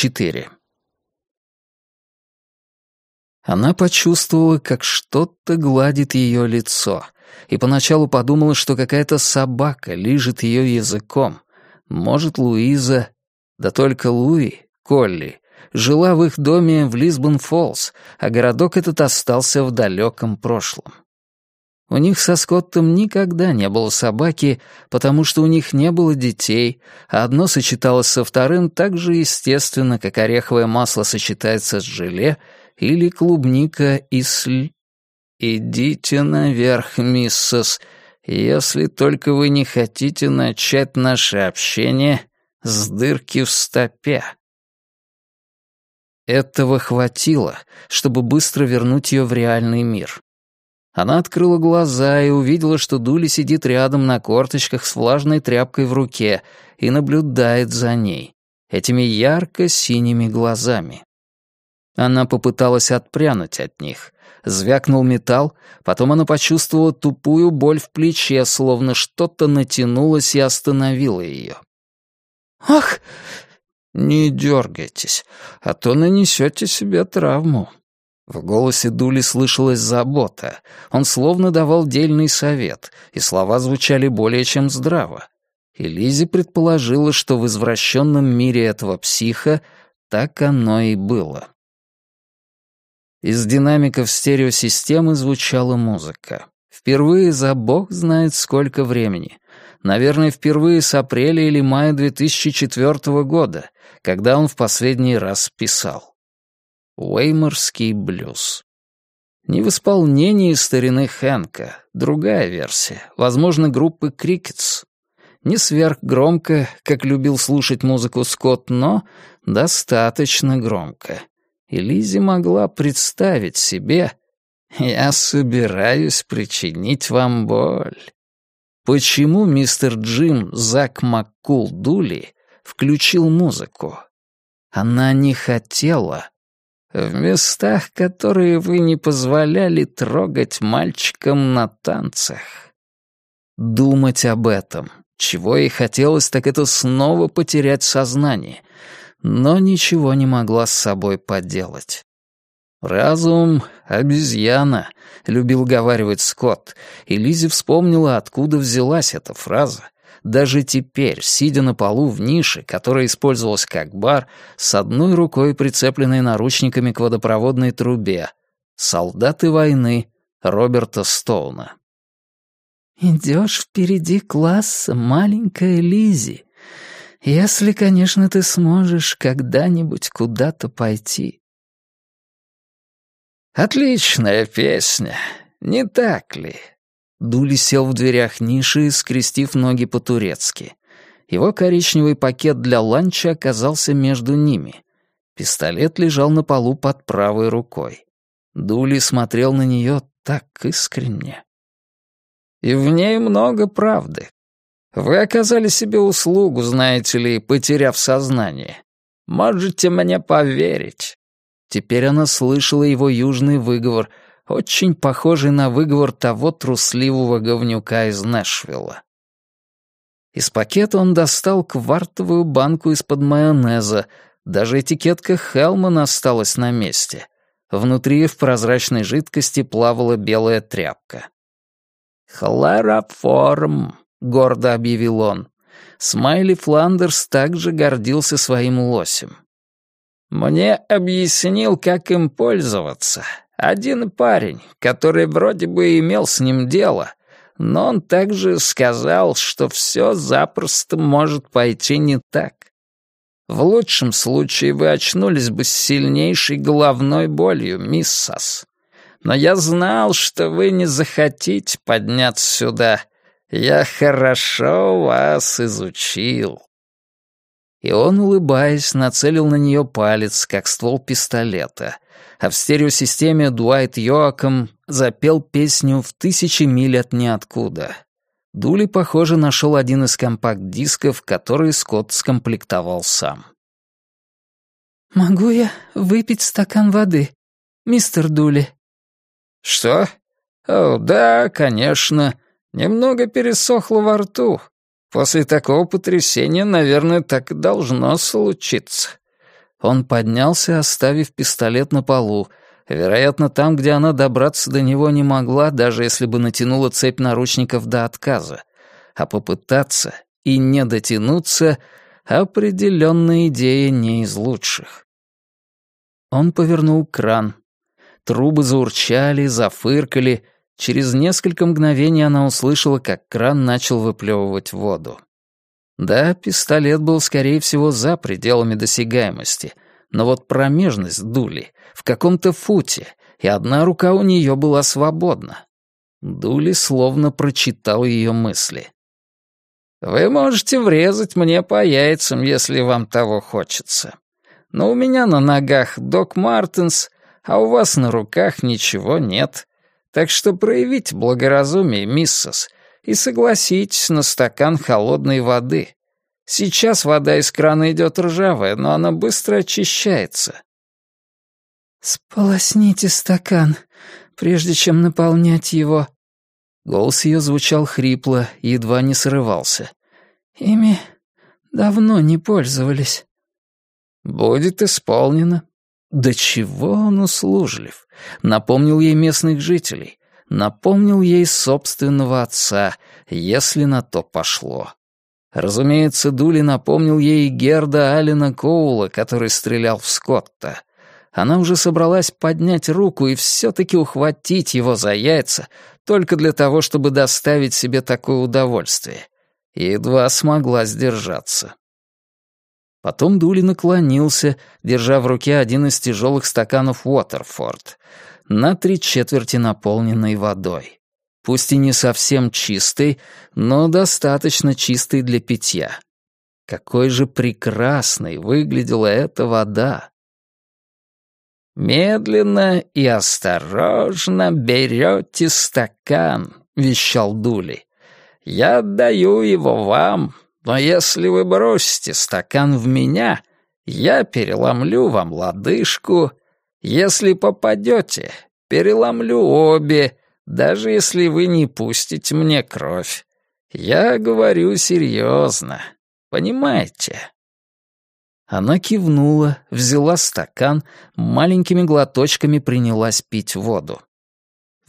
4. Она почувствовала, как что-то гладит ее лицо, и поначалу подумала, что какая-то собака лижет ее языком. Может, Луиза... Да только Луи, Колли, жила в их доме в Лисбон-Фоллс, а городок этот остался в далеком прошлом. У них со Скоттом никогда не было собаки, потому что у них не было детей, а одно сочеталось со вторым так же естественно, как ореховое масло сочетается с желе или клубника и сль. «Идите наверх, миссис, если только вы не хотите начать наше общение с дырки в стопе». Этого хватило, чтобы быстро вернуть ее в реальный мир. Она открыла глаза и увидела, что Дули сидит рядом на корточках с влажной тряпкой в руке и наблюдает за ней, этими ярко-синими глазами. Она попыталась отпрянуть от них. Звякнул металл, потом она почувствовала тупую боль в плече, словно что-то натянулось и остановило ее. «Ах!» «Не дергайтесь, а то нанесете себе травму», в голосе Дули слышалась забота. Он словно давал дельный совет, и слова звучали более чем здраво. И Лизи предположила, что в извращенном мире этого психа так оно и было. Из динамиков стереосистемы звучала музыка. Впервые за бог знает сколько времени. Наверное, впервые с апреля или мая 2004 года, когда он в последний раз писал. Уэйморский блюз. Не в исполнении старины Хэнка, другая версия, возможно, группы Крикетс. Не сверхгромко, как любил слушать музыку Скотт, но достаточно громко. И Лизи могла представить себе «Я собираюсь причинить вам боль». Почему мистер Джим Зак Маккул Дули включил музыку? Она не хотела, в местах, которые вы не позволяли трогать мальчикам на танцах. Думать об этом. Чего ей хотелось, так это снова потерять сознание. Но ничего не могла с собой поделать. «Разум — обезьяна», — любил говаривать Скотт, и Лизи вспомнила, откуда взялась эта фраза — даже теперь, сидя на полу в нише, которая использовалась как бар, с одной рукой прицепленной наручниками к водопроводной трубе, солдаты войны Роберта Стоуна. «Идешь впереди класса, маленькая Лизи, если, конечно, ты сможешь когда-нибудь куда-то пойти». «Отличная песня, не так ли?» Дули сел в дверях ниши, скрестив ноги по-турецки. Его коричневый пакет для ланча оказался между ними. Пистолет лежал на полу под правой рукой. Дули смотрел на нее так искренне. «И в ней много правды. Вы оказали себе услугу, знаете ли, потеряв сознание. Можете мне поверить». Теперь она слышала его южный выговор — очень похожий на выговор того трусливого говнюка из Нэшвилла. Из пакета он достал квартовую банку из-под майонеза, даже этикетка Хелман осталась на месте. Внутри в прозрачной жидкости плавала белая тряпка. «Хлороформ», — гордо объявил он. Смайли Фландерс также гордился своим лосем. «Мне объяснил, как им пользоваться, один парень, который вроде бы имел с ним дело, но он также сказал, что все запросто может пойти не так. В лучшем случае вы очнулись бы с сильнейшей головной болью, миссас. Но я знал, что вы не захотите подняться сюда. Я хорошо вас изучил. И он, улыбаясь, нацелил на нее палец, как ствол пистолета — а в стереосистеме Дуайт Йоаком запел песню «В тысячи миль от ниоткуда». Дули, похоже, нашел один из компакт-дисков, который Скотт скомплектовал сам. «Могу я выпить стакан воды, мистер Дули?» «Что? О, да, конечно. Немного пересохло во рту. После такого потрясения, наверное, так и должно случиться. Он поднялся, оставив пистолет на полу, вероятно, там, где она добраться до него не могла, даже если бы натянула цепь наручников до отказа. А попытаться и не дотянуться — определенная идея не из лучших. Он повернул кран. Трубы заурчали, зафыркали. Через несколько мгновений она услышала, как кран начал выплевывать воду. Да, пистолет был, скорее всего, за пределами досягаемости, но вот промежность дули в каком-то футе, и одна рука у нее была свободна. Дули словно прочитал ее мысли. «Вы можете врезать мне по яйцам, если вам того хочется. Но у меня на ногах Док Мартинс, а у вас на руках ничего нет. Так что проявите благоразумие, миссис, и согласитесь на стакан холодной воды. Сейчас вода из крана идет ржавая, но она быстро очищается. «Сполосните стакан, прежде чем наполнять его». Голос ее звучал хрипло, едва не срывался. «Ими давно не пользовались». «Будет исполнено». Да чего он услужлив? Напомнил ей местных жителей. Напомнил ей собственного отца, если на то пошло. Разумеется, Дули напомнил ей Герда Алина Коула, который стрелял в Скотта. Она уже собралась поднять руку и все-таки ухватить его за яйца, только для того, чтобы доставить себе такое удовольствие. едва смогла сдержаться. Потом Дули наклонился, держа в руке один из тяжелых стаканов Уотерфорд, на три четверти наполненный водой. Пусть и не совсем чистой, но достаточно чистой для питья. Какой же прекрасной выглядела эта вода! «Медленно и осторожно берете стакан», — вещал Дули. «Я отдаю его вам, но если вы бросите стакан в меня, я переломлю вам лодыжку. Если попадете, переломлю обе, даже если вы не пустите мне кровь. Я говорю серьезно. Понимаете?» Она кивнула, взяла стакан, маленькими глоточками принялась пить воду.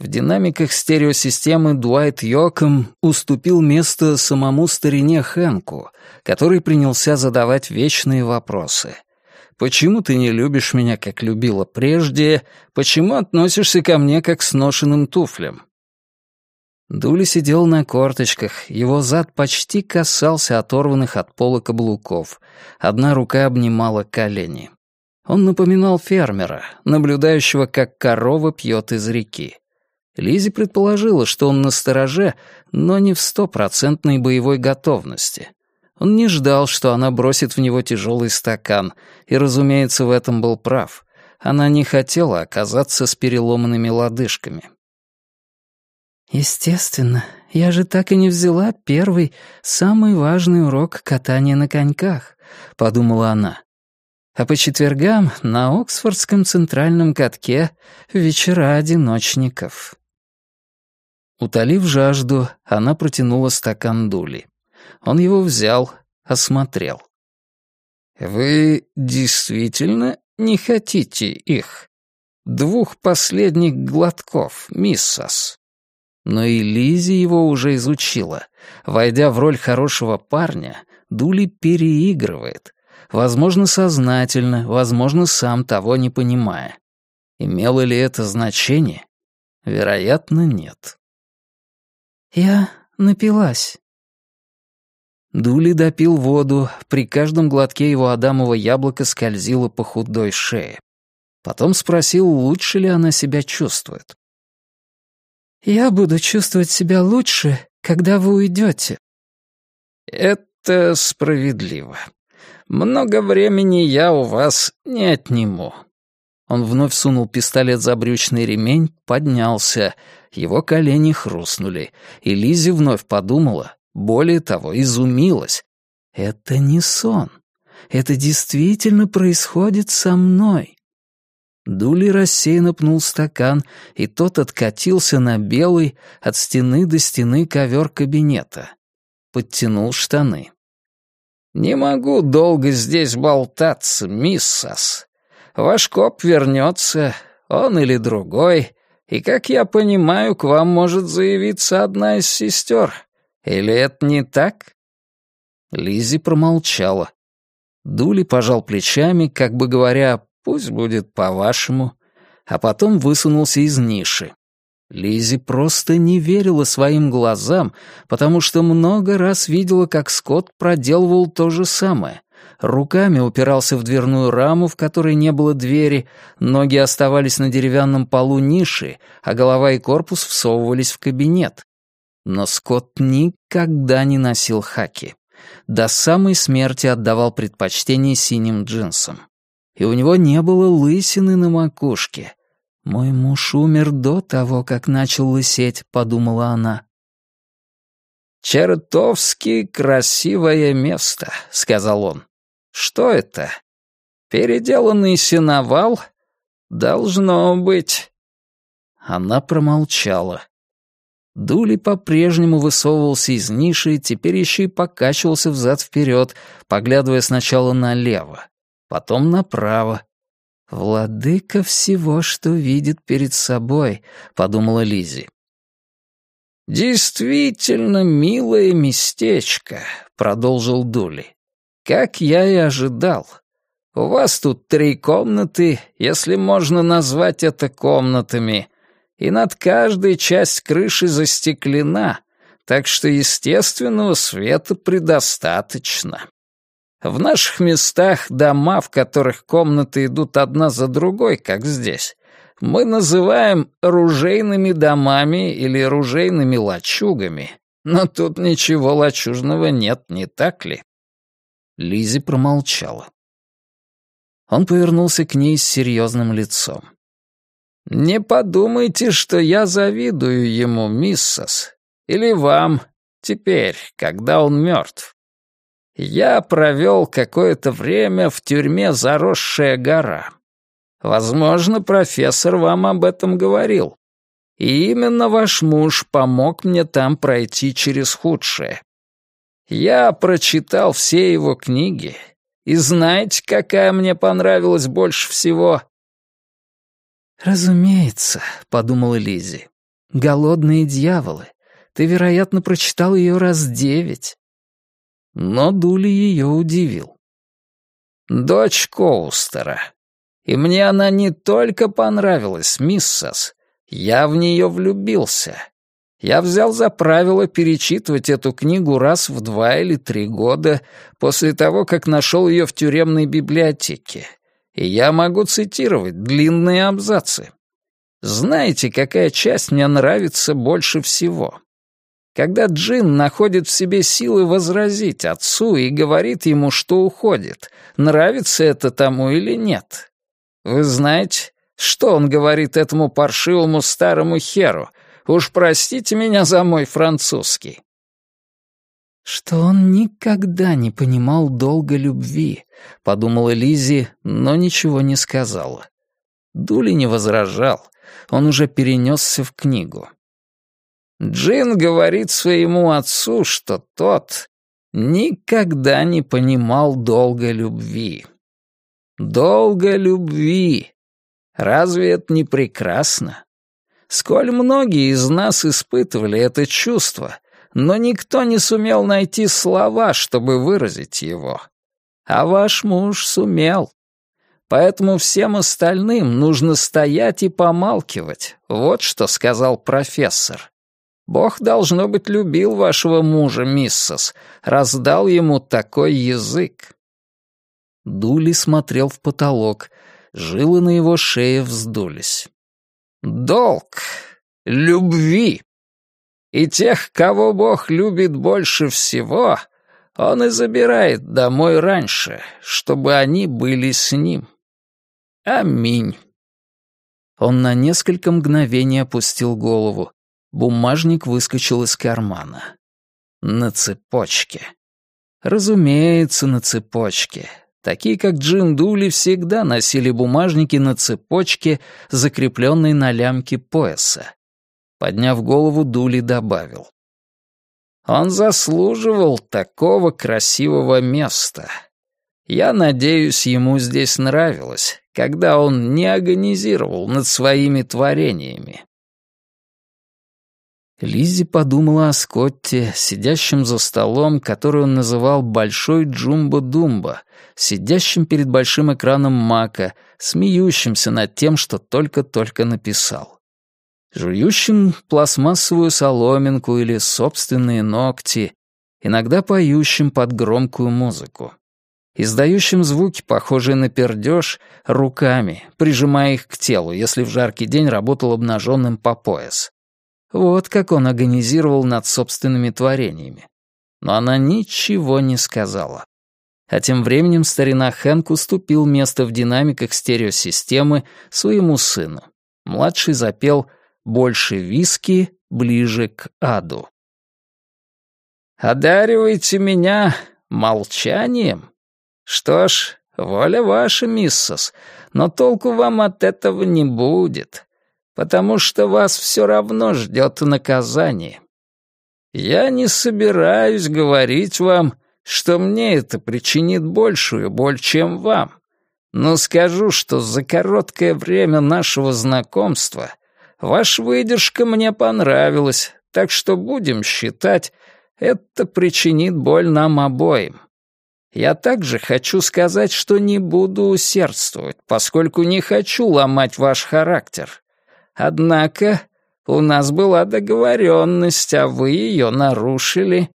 В динамиках стереосистемы Дуайт Йоком уступил место самому старине Хэнку, который принялся задавать вечные вопросы. «Почему ты не любишь меня, как любила прежде? Почему относишься ко мне, как к сношенным туфлям?» Дули сидел на корточках, его зад почти касался оторванных от пола каблуков. Одна рука обнимала колени. Он напоминал фермера, наблюдающего, как корова пьет из реки. Лизи предположила, что он на стороже, но не в стопроцентной боевой готовности. Он не ждал, что она бросит в него тяжелый стакан, и, разумеется, в этом был прав. Она не хотела оказаться с переломанными лодыжками. «Естественно, я же так и не взяла первый, самый важный урок катания на коньках», — подумала она. А по четвергам на Оксфордском центральном катке вечера одиночников. Утолив жажду, она протянула стакан дули. Он его взял, осмотрел. «Вы действительно не хотите их? Двух последних глотков, миссас?» Но и Лизи его уже изучила. Войдя в роль хорошего парня, Дули переигрывает. Возможно, сознательно, возможно, сам того не понимая. Имело ли это значение? Вероятно, нет. «Я напилась». Дули допил воду, при каждом глотке его адамово яблоко скользило по худой шее. Потом спросил, лучше ли она себя чувствует. «Я буду чувствовать себя лучше, когда вы уйдете». «Это справедливо. Много времени я у вас не отниму». Он вновь сунул пистолет за брючный ремень, поднялся, его колени хрустнули, и Лизи вновь подумала, более того, изумилась. «Это не сон. Это действительно происходит со мной». Дули рассеянно пнул стакан, и тот откатился на белый от стены до стены ковер кабинета. Подтянул штаны. «Не могу долго здесь болтаться, миссас. Ваш коп вернется, он или другой, и, как я понимаю, к вам может заявиться одна из сестер. Или это не так?» Лизи промолчала. Дули пожал плечами, как бы говоря, «пусть будет по-вашему», а потом высунулся из ниши. Лизи просто не верила своим глазам, потому что много раз видела, как Скотт проделывал то же самое. Руками упирался в дверную раму, в которой не было двери, ноги оставались на деревянном полу ниши, а голова и корпус всовывались в кабинет. Но Скотт никогда не носил хаки. До самой смерти отдавал предпочтение синим джинсам. И у него не было лысины на макушке — «Мой муж умер до того, как начал лысеть», — подумала она. «Чертовски красивое место», — сказал он. «Что это? Переделанный сеновал? Должно быть». Она промолчала. Дули по-прежнему высовывался из ниши, теперь еще и покачивался взад-вперед, поглядывая сначала налево, потом направо, «Владыка всего, что видит перед собой», — подумала Лизи. «Действительно милое местечко», — продолжил Дули. «Как я и ожидал. У вас тут три комнаты, если можно назвать это комнатами, и над каждой часть крыши застеклена, так что естественного света предостаточно. В наших местах дома, в которых комнаты идут одна за другой, как здесь, мы называем ружейными домами или ружейными лачугами. Но тут ничего лачужного нет, не так ли?» Лизи промолчала. Он повернулся к ней с серьезным лицом. «Не подумайте, что я завидую ему, миссас, или вам, теперь, когда он мертв. Я провел какое-то время в тюрьме «Заросшая гора». Возможно, профессор вам об этом говорил. И именно ваш муж помог мне там пройти через худшее. Я прочитал все его книги, и знаете, какая мне понравилась больше всего?» «Разумеется», — подумала Лизи. «Голодные дьяволы. Ты, вероятно, прочитал ее раз девять». Но Дули ее удивил. «Дочь Коустера. И мне она не только понравилась, миссас. Я в нее влюбился. Я взял за правило перечитывать эту книгу раз в два или три года после того, как нашел ее в тюремной библиотеке. И я могу цитировать длинные абзацы. Знаете, какая часть мне нравится больше всего? Когда Джин находит в себе силы возразить отцу и говорит ему, что уходит, нравится это тому или нет. Вы знаете, что он говорит этому паршивому старому херу? Уж простите меня за мой французский. «Что он никогда не понимал долга любви», — подумала Лизи, но ничего не сказала. Дули не возражал, он уже перенесся в книгу. Джин говорит своему отцу, что тот никогда не понимал долга любви. Долга любви. Разве это не прекрасно? Сколь многие из нас испытывали это чувство, но никто не сумел найти слова, чтобы выразить его. А ваш муж сумел. Поэтому всем остальным нужно стоять и помалкивать. Вот что сказал профессор. Бог, должно быть, любил вашего мужа, миссис, раздал ему такой язык». Дули смотрел в потолок, жилы на его шее вздулись. «Долг любви. И тех, кого Бог любит больше всего, он и забирает домой раньше, чтобы они были с ним. Аминь». Он на несколько мгновений опустил голову. Бумажник выскочил из кармана. На цепочке. Разумеется, на цепочке. Такие, как Джин Дули, всегда носили бумажники на цепочке, закрепленной на лямке пояса. Подняв голову, Дули добавил. Он заслуживал такого красивого места. Я надеюсь, ему здесь нравилось, когда он не агонизировал над своими творениями. Лиззи подумала о Скотте, сидящем за столом, который он называл «Большой Джумба-Думба», сидящим перед большим экраном Мака, смеющимся над тем, что только-только написал. Жующим пластмассовую соломинку или собственные ногти, иногда поющим под громкую музыку. Издающим звуки, похожие на пердеж, руками, прижимая их к телу, если в жаркий день работал обнаженным по пояс. Вот как он агонизировал над собственными творениями. Но она ничего не сказала. А тем временем старина Хэнк уступил место в динамиках стереосистемы своему сыну. Младший запел «Больше виски, ближе к аду». «Одаривайте меня молчанием? Что ж, воля ваша, миссис, но толку вам от этого не будет потому что вас все равно ждет наказание. Я не собираюсь говорить вам, что мне это причинит большую боль, чем вам, но скажу, что за короткое время нашего знакомства ваша выдержка мне понравилась, так что будем считать, это причинит боль нам обоим. Я также хочу сказать, что не буду усердствовать, поскольку не хочу ломать ваш характер. Однако у нас была договоренность, а вы ее нарушили».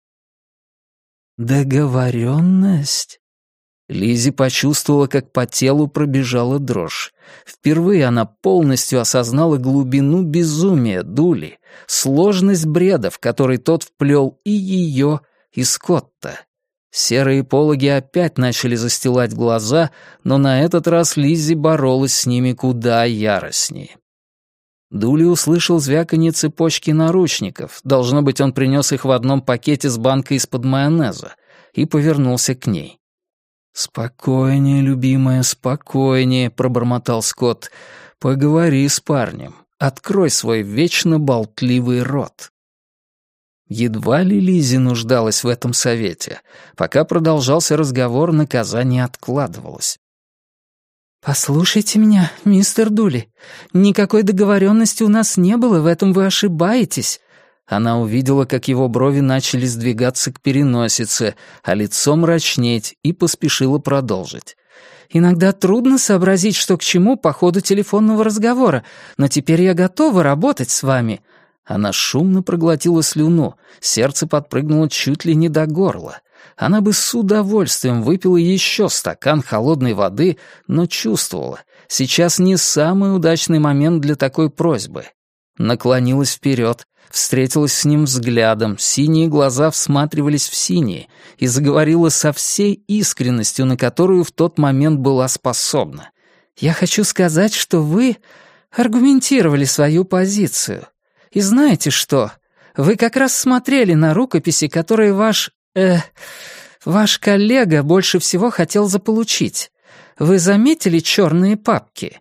«Договоренность?» Лизи почувствовала, как по телу пробежала дрожь. Впервые она полностью осознала глубину безумия Дули, сложность бреда, в который тот вплел и ее, и Скотта. Серые пологи опять начали застилать глаза, но на этот раз Лизи боролась с ними куда яростнее. Дули услышал звяканье цепочки наручников, должно быть, он принес их в одном пакете с банкой из-под майонеза, и повернулся к ней. «Спокойнее, любимая, спокойнее», — пробормотал Скотт. «Поговори с парнем. Открой свой вечно болтливый рот». Едва ли Лизи нуждалась в этом совете. Пока продолжался разговор, наказание откладывалось. «Послушайте меня, мистер Дули. Никакой договоренности у нас не было, в этом вы ошибаетесь». Она увидела, как его брови начали сдвигаться к переносице, а лицо мрачнеть, и поспешила продолжить. «Иногда трудно сообразить, что к чему по ходу телефонного разговора, но теперь я готова работать с вами». Она шумно проглотила слюну, сердце подпрыгнуло чуть ли не до горла она бы с удовольствием выпила еще стакан холодной воды, но чувствовала, сейчас не самый удачный момент для такой просьбы. Наклонилась вперед, встретилась с ним взглядом, синие глаза всматривались в синие и заговорила со всей искренностью, на которую в тот момент была способна. «Я хочу сказать, что вы аргументировали свою позицию. И знаете что? Вы как раз смотрели на рукописи, которые ваш «Э, ваш коллега больше всего хотел заполучить. Вы заметили черные папки?»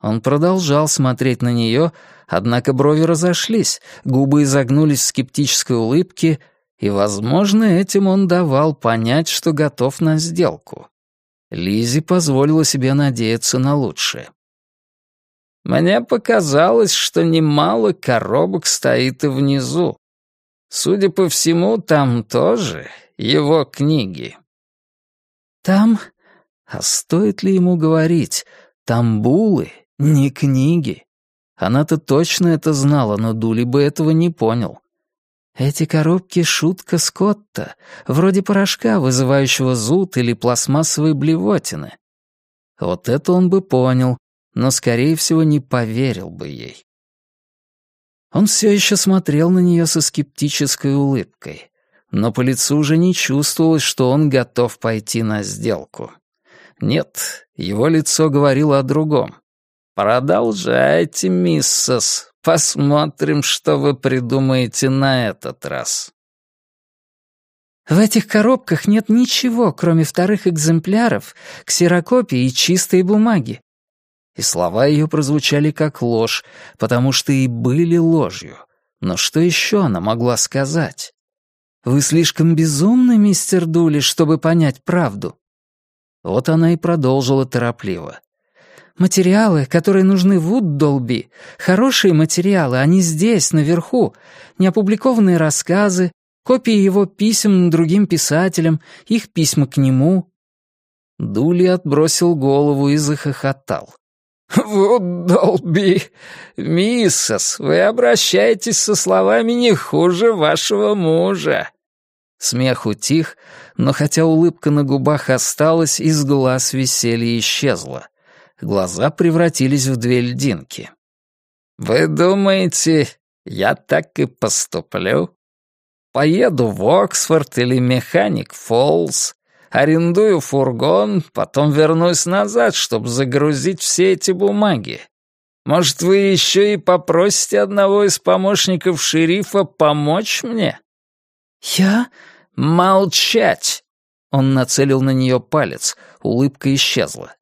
Он продолжал смотреть на нее, однако брови разошлись, губы изогнулись в скептической улыбке, и, возможно, этим он давал понять, что готов на сделку. Лизи позволила себе надеяться на лучшее. «Мне показалось, что немало коробок стоит и внизу. Судя по всему, там тоже его книги. Там? А стоит ли ему говорить? Там булы, не книги. Она-то точно это знала, но Дули бы этого не понял. Эти коробки — шутка Скотта, вроде порошка, вызывающего зуд или пластмассовой блевотины. Вот это он бы понял, но, скорее всего, не поверил бы ей. Он все еще смотрел на нее со скептической улыбкой, но по лицу уже не чувствовалось, что он готов пойти на сделку. Нет, его лицо говорило о другом. «Продолжайте, миссис. Посмотрим, что вы придумаете на этот раз». В этих коробках нет ничего, кроме вторых экземпляров, ксерокопий и чистой бумаги и слова ее прозвучали как ложь, потому что и были ложью. Но что еще она могла сказать? Вы слишком безумны, мистер Дули, чтобы понять правду». Вот она и продолжила торопливо. Материалы, которые нужны Вуд-Долби, хорошие материалы, они здесь, наверху. Неопубликованные рассказы, копии его писем другим писателям, их письма к нему». Дули отбросил голову и захохотал. «Вуд-Долби, миссис, вы обращаетесь со словами не хуже вашего мужа». Смех утих, но хотя улыбка на губах осталась, из глаз веселье исчезло. Глаза превратились в две льдинки. «Вы думаете, я так и поступлю? Поеду в Оксфорд или Механик Фоллс, арендую фургон, потом вернусь назад, чтобы загрузить все эти бумаги. Может, вы еще и попросите одного из помощников шерифа помочь мне?» «Я?» «Молчать!» Он нацелил на нее палец, улыбка исчезла.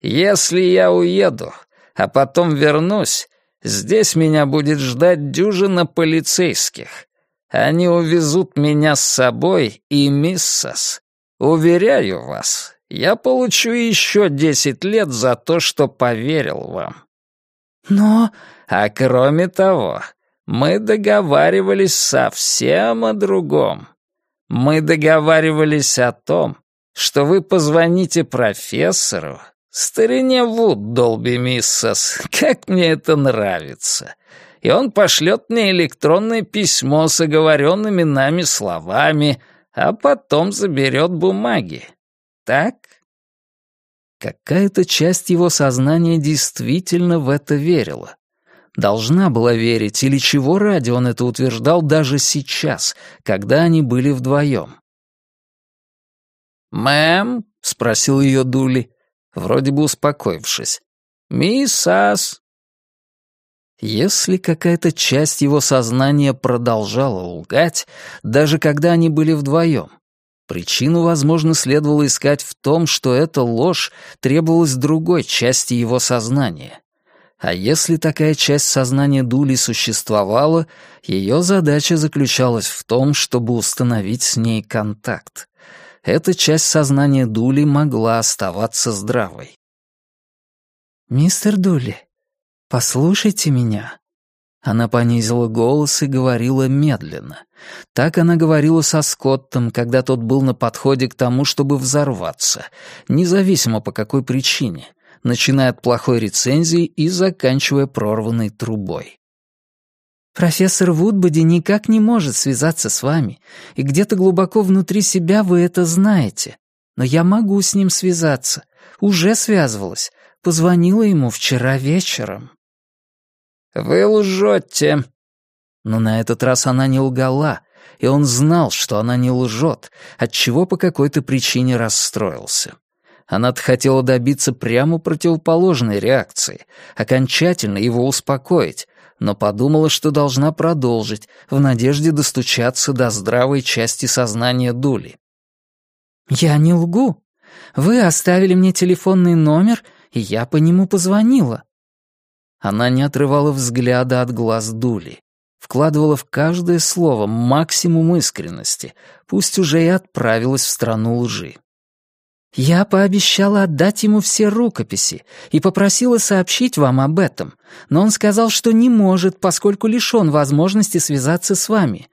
Если я уеду, а потом вернусь, здесь меня будет ждать дюжина полицейских. Они увезут меня с собой и миссас. Уверяю вас, я получу еще десять лет за то, что поверил вам. Но... А кроме того, мы договаривались совсем о другом. Мы договаривались о том, что вы позвоните профессору Старине Вуд, Долби Миссас, как мне это нравится. И он пошлет мне электронное письмо с оговоренными нами словами, а потом заберет бумаги. Так? Какая-то часть его сознания действительно в это верила. Должна была верить, или чего ради он это утверждал даже сейчас, когда они были вдвоем. «Мэм?» — спросил ее Дули вроде бы успокоившись. «Миссас!» Если какая-то часть его сознания продолжала лгать, даже когда они были вдвоем, причину, возможно, следовало искать в том, что эта ложь требовалась другой части его сознания. А если такая часть сознания Дули существовала, ее задача заключалась в том, чтобы установить с ней контакт эта часть сознания Дули могла оставаться здравой. «Мистер Дули, послушайте меня». Она понизила голос и говорила медленно. Так она говорила со Скоттом, когда тот был на подходе к тому, чтобы взорваться, независимо по какой причине, начиная от плохой рецензии и заканчивая прорванной трубой. Профессор Вудбоди никак не может связаться с вами, и где-то глубоко внутри себя вы это знаете. Но я могу с ним связаться. Уже связывалась. Позвонила ему вчера вечером». «Вы лжете». Но на этот раз она не лгала, и он знал, что она не лжет, отчего по какой-то причине расстроился. Она-то хотела добиться прямо противоположной реакции, окончательно его успокоить, но подумала, что должна продолжить, в надежде достучаться до здравой части сознания Дули. «Я не лгу. Вы оставили мне телефонный номер, и я по нему позвонила». Она не отрывала взгляда от глаз Дули, вкладывала в каждое слово максимум искренности, пусть уже и отправилась в страну лжи. Я пообещала отдать ему все рукописи и попросила сообщить вам об этом, но он сказал, что не может, поскольку лишён возможности связаться с вами.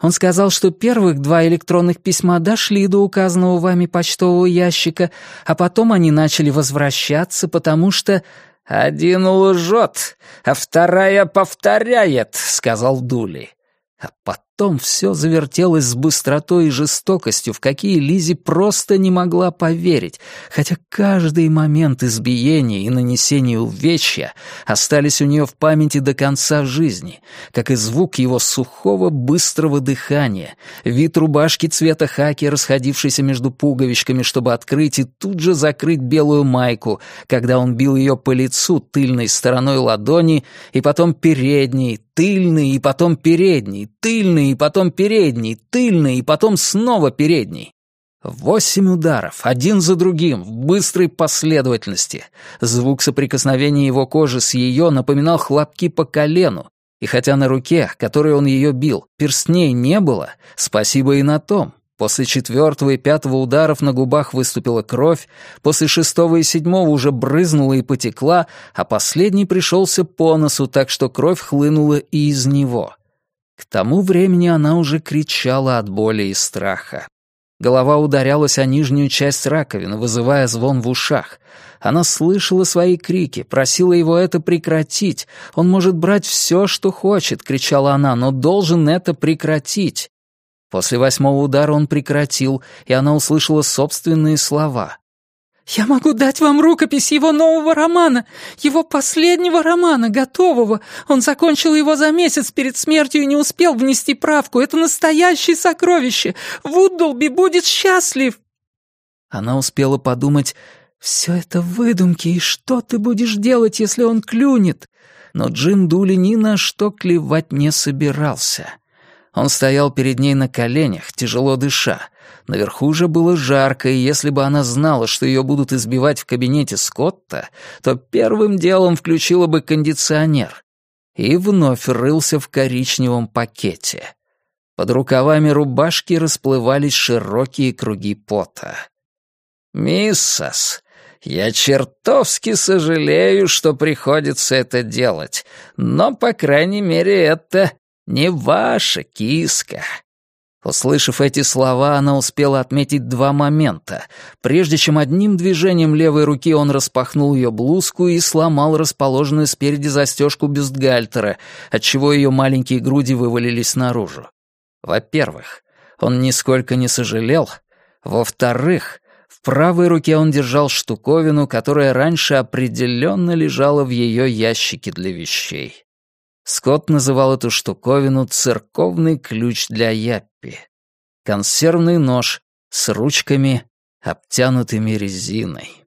Он сказал, что первых два электронных письма дошли до указанного вами почтового ящика, а потом они начали возвращаться, потому что... «Один лжет, а вторая повторяет», — сказал Дули. А потом все завертелось с быстротой и жестокостью, в какие Лизи просто не могла поверить, хотя каждый момент избиения и нанесения увечья остались у нее в памяти до конца жизни, как и звук его сухого быстрого дыхания, вид рубашки цвета хаки, расходившейся между пуговичками, чтобы открыть и тут же закрыть белую майку, когда он бил ее по лицу тыльной стороной ладони и потом передней, тыльный и потом передний, тыльный и потом передний, тыльный и потом снова передний. Восемь ударов, один за другим, в быстрой последовательности. Звук соприкосновения его кожи с ее напоминал хлопки по колену, И хотя на руке, которой он ее бил, перстней не было, спасибо и на том. После четвертого и пятого ударов на губах выступила кровь, после шестого и седьмого уже брызнула и потекла, а последний пришелся по носу, так что кровь хлынула и из него. К тому времени она уже кричала от боли и страха. Голова ударялась о нижнюю часть раковины, вызывая звон в ушах. Она слышала свои крики, просила его это прекратить. «Он может брать все, что хочет», — кричала она, — «но должен это прекратить». После восьмого удара он прекратил, и она услышала собственные слова. «Я могу дать вам рукопись его нового романа, его последнего романа, готового. Он закончил его за месяц перед смертью и не успел внести правку. Это настоящее сокровище. Вуддлби будет счастлив!» Она успела подумать, «Все это выдумки, и что ты будешь делать, если он клюнет?» Но Джин Дули ни на что клевать не собирался. Он стоял перед ней на коленях, тяжело дыша. Наверху же было жарко, и если бы она знала, что ее будут избивать в кабинете Скотта, то первым делом включила бы кондиционер. И вновь рылся в коричневом пакете. Под рукавами рубашки расплывались широкие круги пота. «Миссас, я чертовски сожалею, что приходится это делать, но, по крайней мере, это не ваша киска». Услышав эти слова, она успела отметить два момента. Прежде чем одним движением левой руки он распахнул ее блузку и сломал расположенную спереди застежку бюстгальтера, отчего ее маленькие груди вывалились наружу. Во-первых, он нисколько не сожалел. Во-вторых, в правой руке он держал штуковину, которая раньше определенно лежала в ее ящике для вещей. Скотт называл эту штуковину «церковный ключ для Яппи». Консервный нож с ручками, обтянутыми резиной.